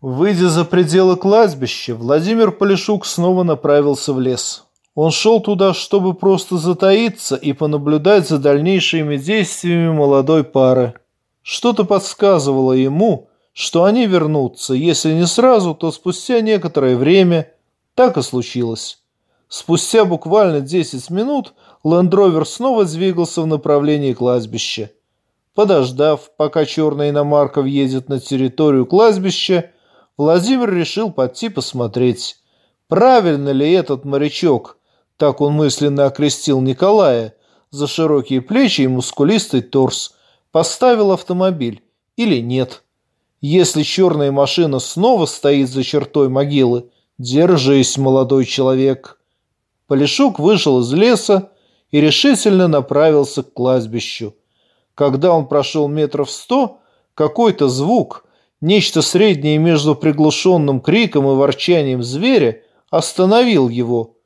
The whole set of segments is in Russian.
Выйдя за пределы кладбища, Владимир Полишук снова направился в лес. Он шел туда, чтобы просто затаиться и понаблюдать за дальнейшими действиями молодой пары. Что-то подсказывало ему, что они вернутся, если не сразу, то спустя некоторое время. Так и случилось. Спустя буквально 10 минут Лендровер снова двигался в направлении кладбища. Подождав, пока черная иномарка въедет на территорию кладбища, Владимир решил пойти посмотреть, правильно ли этот морячок, так он мысленно окрестил Николая, за широкие плечи и мускулистый торс, поставил автомобиль или нет. Если черная машина снова стоит за чертой могилы, держись, молодой человек. Полишук вышел из леса и решительно направился к кладбищу. Когда он прошел метров сто, какой-то звук – Нечто среднее между приглушенным криком и ворчанием зверя остановил его.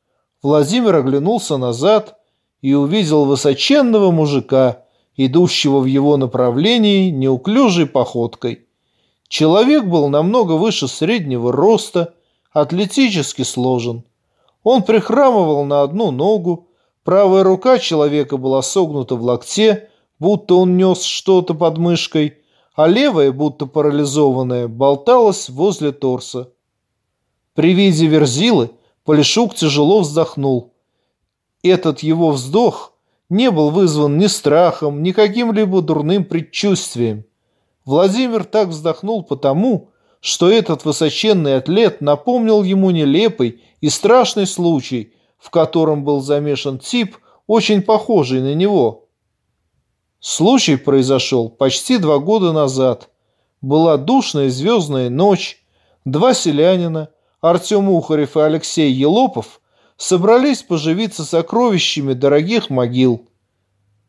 Владимир оглянулся назад и увидел высоченного мужика, идущего в его направлении неуклюжей походкой. Человек был намного выше среднего роста, атлетически сложен. Он прихрамывал на одну ногу, правая рука человека была согнута в локте, будто он нес что-то под мышкой – а левая, будто парализованная, болталась возле торса. При виде верзилы Полишук тяжело вздохнул. Этот его вздох не был вызван ни страхом, ни каким-либо дурным предчувствием. Владимир так вздохнул потому, что этот высоченный атлет напомнил ему нелепый и страшный случай, в котором был замешан тип, очень похожий на него – Случай произошел почти два года назад. Была душная звездная ночь. Два селянина, Артем Ухарев и Алексей Елопов, собрались поживиться сокровищами дорогих могил.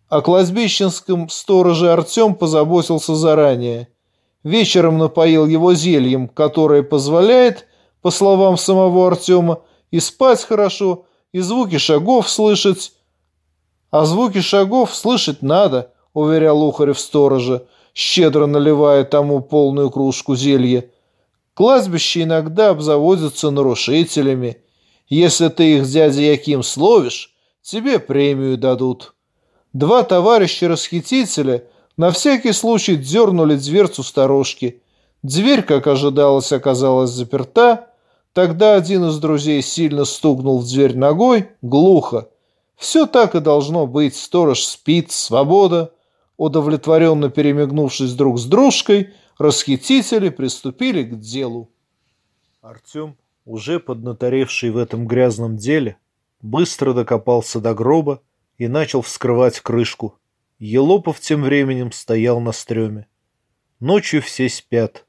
О кладбищенском стороже Артем позаботился заранее. Вечером напоил его зельем, которое позволяет, по словам самого Артема, и спать хорошо, и звуки шагов слышать. А звуки шагов слышать надо – уверял Ухарев сторожа, щедро наливая тому полную кружку зелья. Кладбище иногда обзаводятся нарушителями. Если ты их дядя Яким словишь, тебе премию дадут. Два товарища-расхитителя на всякий случай дернули дверцу сторожки. Дверь, как ожидалось, оказалась заперта. Тогда один из друзей сильно стукнул в дверь ногой, глухо. Все так и должно быть. Сторож спит, свобода. Удовлетворенно перемигнувшись друг с дружкой, расхитители приступили к делу. Артем, уже поднаторевший в этом грязном деле, быстро докопался до гроба и начал вскрывать крышку. Елопов тем временем стоял на стреме. Ночью все спят.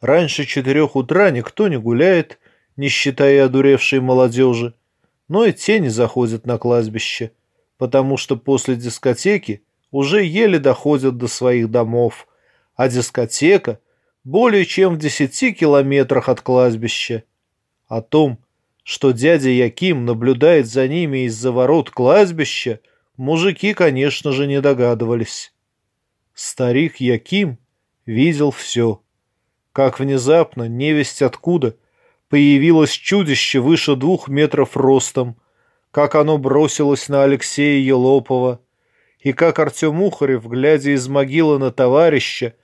Раньше четырех утра никто не гуляет, не считая одуревшей молодежи, но и те не заходят на кладбище, потому что после дискотеки уже еле доходят до своих домов, а дискотека более чем в десяти километрах от кладбища. О том, что дядя Яким наблюдает за ними из-за ворот кладбища, мужики, конечно же, не догадывались. Старик Яким видел все. Как внезапно, невесть откуда, появилось чудище выше двух метров ростом, как оно бросилось на Алексея Елопова, и как Артем Ухарев, глядя из могилы на товарища,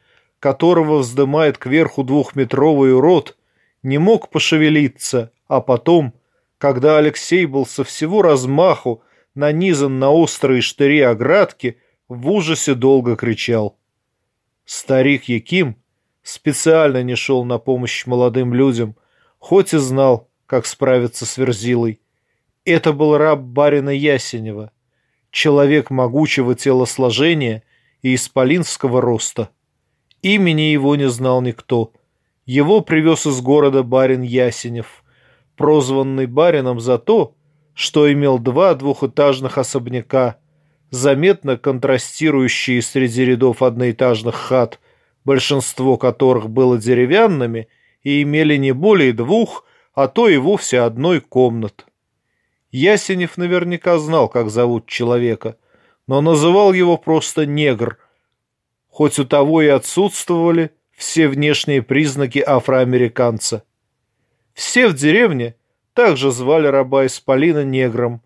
которого вздымает кверху двухметровый урод, не мог пошевелиться, а потом, когда Алексей был со всего размаху нанизан на острые штыри оградки, в ужасе долго кричал. Старик Яким специально не шел на помощь молодым людям, хоть и знал, как справиться с Верзилой. Это был раб барина Ясенева, человек могучего телосложения и исполинского роста. Имени его не знал никто. Его привез из города барин Ясенев, прозванный барином за то, что имел два двухэтажных особняка, заметно контрастирующие среди рядов одноэтажных хат, большинство которых было деревянными и имели не более двух, а то и вовсе одной комнат. Ясенев наверняка знал, как зовут человека, но называл его просто негр, хоть у того и отсутствовали все внешние признаки афроамериканца. Все в деревне также звали раба Исполина негром.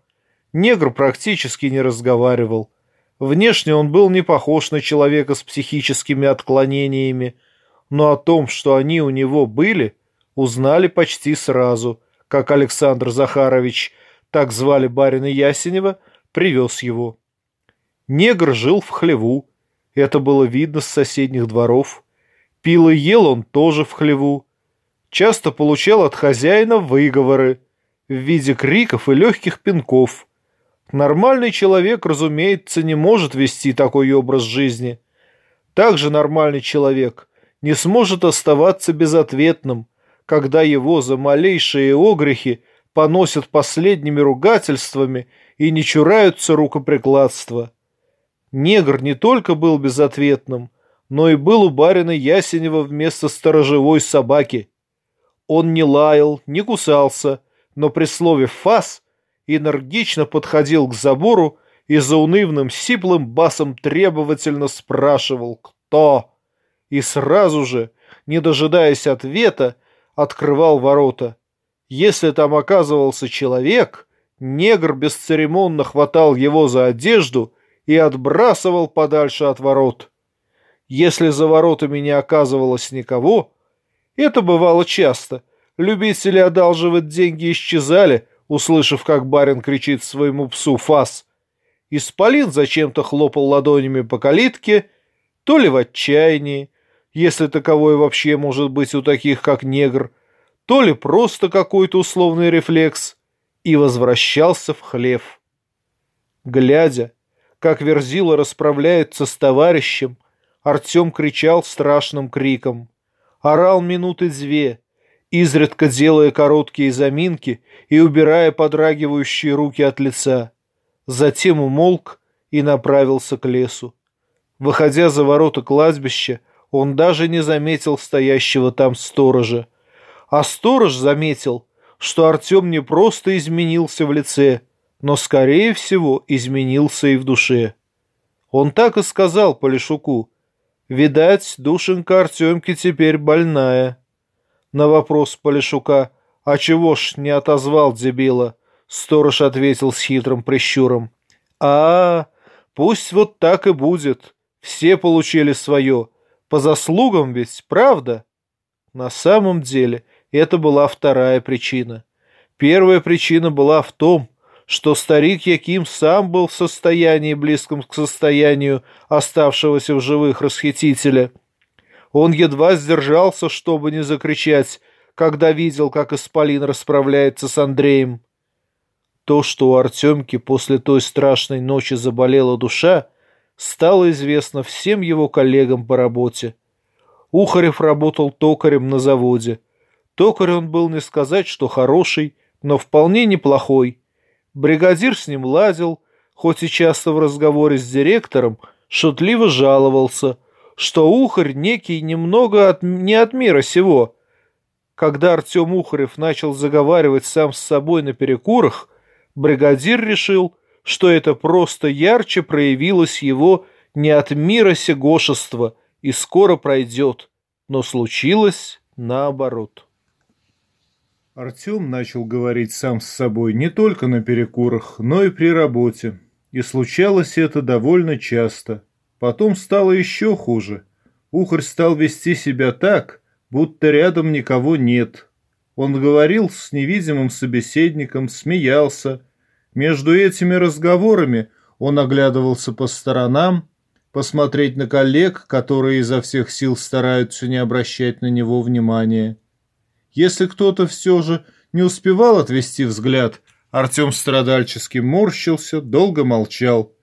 Негр практически не разговаривал. Внешне он был не похож на человека с психическими отклонениями, но о том, что они у него были, узнали почти сразу, как Александр Захарович, так звали барина Ясенева, привез его. Негр жил в хлеву, это было видно с соседних дворов. Пил и ел он тоже в хлеву. Часто получал от хозяина выговоры в виде криков и легких пинков. Нормальный человек, разумеется, не может вести такой образ жизни. Также нормальный человек не сможет оставаться безответным, когда его за малейшие огрехи поносят последними ругательствами и не чураются рукоприкладства. Негр не только был безответным, но и был у барина Ясенева вместо сторожевой собаки. Он не лаял, не кусался, но при слове «фас» энергично подходил к забору и за унывным сиплым басом требовательно спрашивал «Кто?». И сразу же, не дожидаясь ответа, открывал ворота. Если там оказывался человек, негр бесцеремонно хватал его за одежду и отбрасывал подальше от ворот. Если за воротами не оказывалось никого, это бывало часто. Любители одалживать деньги исчезали, услышав, как барин кричит своему псу «Фас!». Исполин зачем-то хлопал ладонями по калитке, то ли в отчаянии, если таковое вообще может быть у таких, как негр, то ли просто какой-то условный рефлекс, и возвращался в хлев. Глядя, как Верзила расправляется с товарищем, Артем кричал страшным криком. Орал минуты две, изредка делая короткие заминки и убирая подрагивающие руки от лица. Затем умолк и направился к лесу. Выходя за ворота кладбища, он даже не заметил стоящего там сторожа. А сторож заметил, что Артем не просто изменился в лице, но, скорее всего, изменился и в душе. Он так и сказал Полишуку. «Видать, душенька Артемки теперь больная». На вопрос Полишука «А чего ж не отозвал дебила?» Сторож ответил с хитрым прищуром. «А, пусть вот так и будет. Все получили свое. По заслугам ведь, правда?» На самом деле, это была вторая причина. Первая причина была в том, что старик Яким сам был в состоянии, близком к состоянию оставшегося в живых расхитителя. Он едва сдержался, чтобы не закричать, когда видел, как Исполин расправляется с Андреем. То, что у Артемки после той страшной ночи заболела душа, стало известно всем его коллегам по работе. Ухарев работал токарем на заводе. Токарь он был не сказать, что хороший, но вполне неплохой. Бригадир с ним лазил, хоть и часто в разговоре с директором шутливо жаловался, что Ухарь некий немного от, не от мира сего. Когда Артем Ухарев начал заговаривать сам с собой на перекурах, бригадир решил, что это просто ярче проявилось его не от мира сегошества и скоро пройдет, но случилось наоборот. Артем начал говорить сам с собой не только на перекурах, но и при работе. И случалось это довольно часто. Потом стало еще хуже. Ухарь стал вести себя так, будто рядом никого нет. Он говорил с невидимым собеседником, смеялся. Между этими разговорами он оглядывался по сторонам, посмотреть на коллег, которые изо всех сил стараются не обращать на него внимания. Если кто-то все же не успевал отвести взгляд, Артем страдальчески морщился, долго молчал.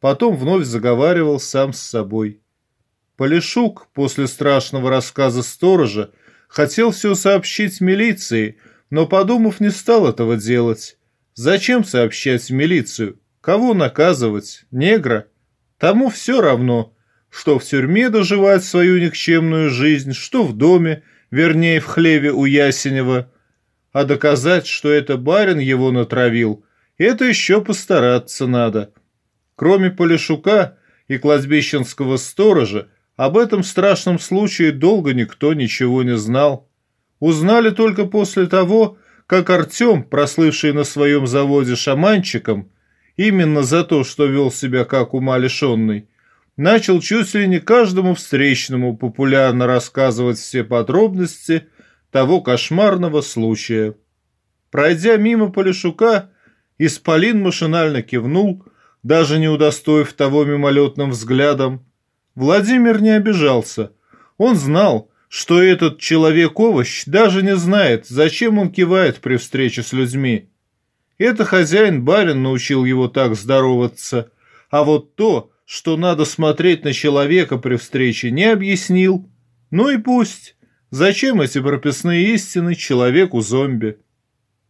Потом вновь заговаривал сам с собой. Полишук после страшного рассказа сторожа хотел все сообщить милиции, но, подумав, не стал этого делать. Зачем сообщать в милицию? Кого наказывать? Негра? Тому все равно, что в тюрьме доживать свою никчемную жизнь, что в доме, вернее, в хлеве у Ясенева. А доказать, что это барин его натравил, это еще постараться надо. Кроме Полишука и кладбищенского сторожа, Об этом страшном случае долго никто ничего не знал. Узнали только после того, как Артем, прослывший на своем заводе шаманчиком, именно за то, что вел себя как ума лишенный, начал чуть ли не каждому встречному популярно рассказывать все подробности того кошмарного случая. Пройдя мимо Полишука, Исполин машинально кивнул, даже не удостоив того мимолетным взглядом. Владимир не обижался. Он знал, что этот человек-овощ даже не знает, зачем он кивает при встрече с людьми. Это хозяин-барин научил его так здороваться, а вот то, что надо смотреть на человека при встрече, не объяснил. Ну и пусть. Зачем эти прописные истины человеку-зомби?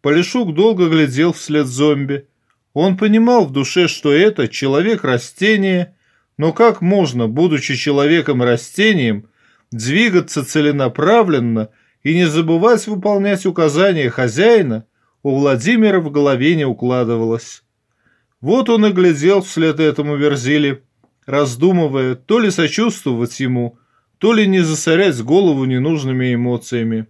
Полишук долго глядел вслед зомби. Он понимал в душе, что это человек-растение, но как можно, будучи человеком-растением, двигаться целенаправленно и не забывать выполнять указания хозяина, у Владимира в голове не укладывалось. Вот он и глядел вслед этому Верзили, раздумывая, то ли сочувствовать ему, то ли не засорять голову ненужными эмоциями.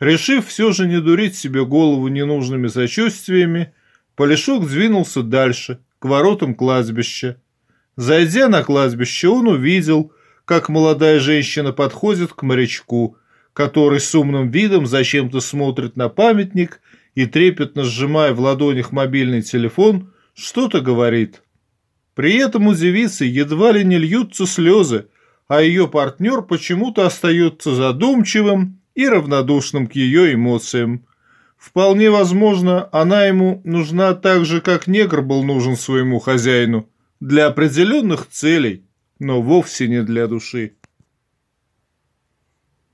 Решив все же не дурить себе голову ненужными сочувствиями, Полишук двинулся дальше, к воротам кладбища. Зайдя на кладбище, он увидел, как молодая женщина подходит к морячку, который с умным видом зачем-то смотрит на памятник и, трепетно сжимая в ладонях мобильный телефон, что-то говорит. При этом у девицы едва ли не льются слезы, а ее партнер почему-то остается задумчивым и равнодушным к ее эмоциям. Вполне возможно, она ему нужна так же, как негр был нужен своему хозяину, для определенных целей, но вовсе не для души.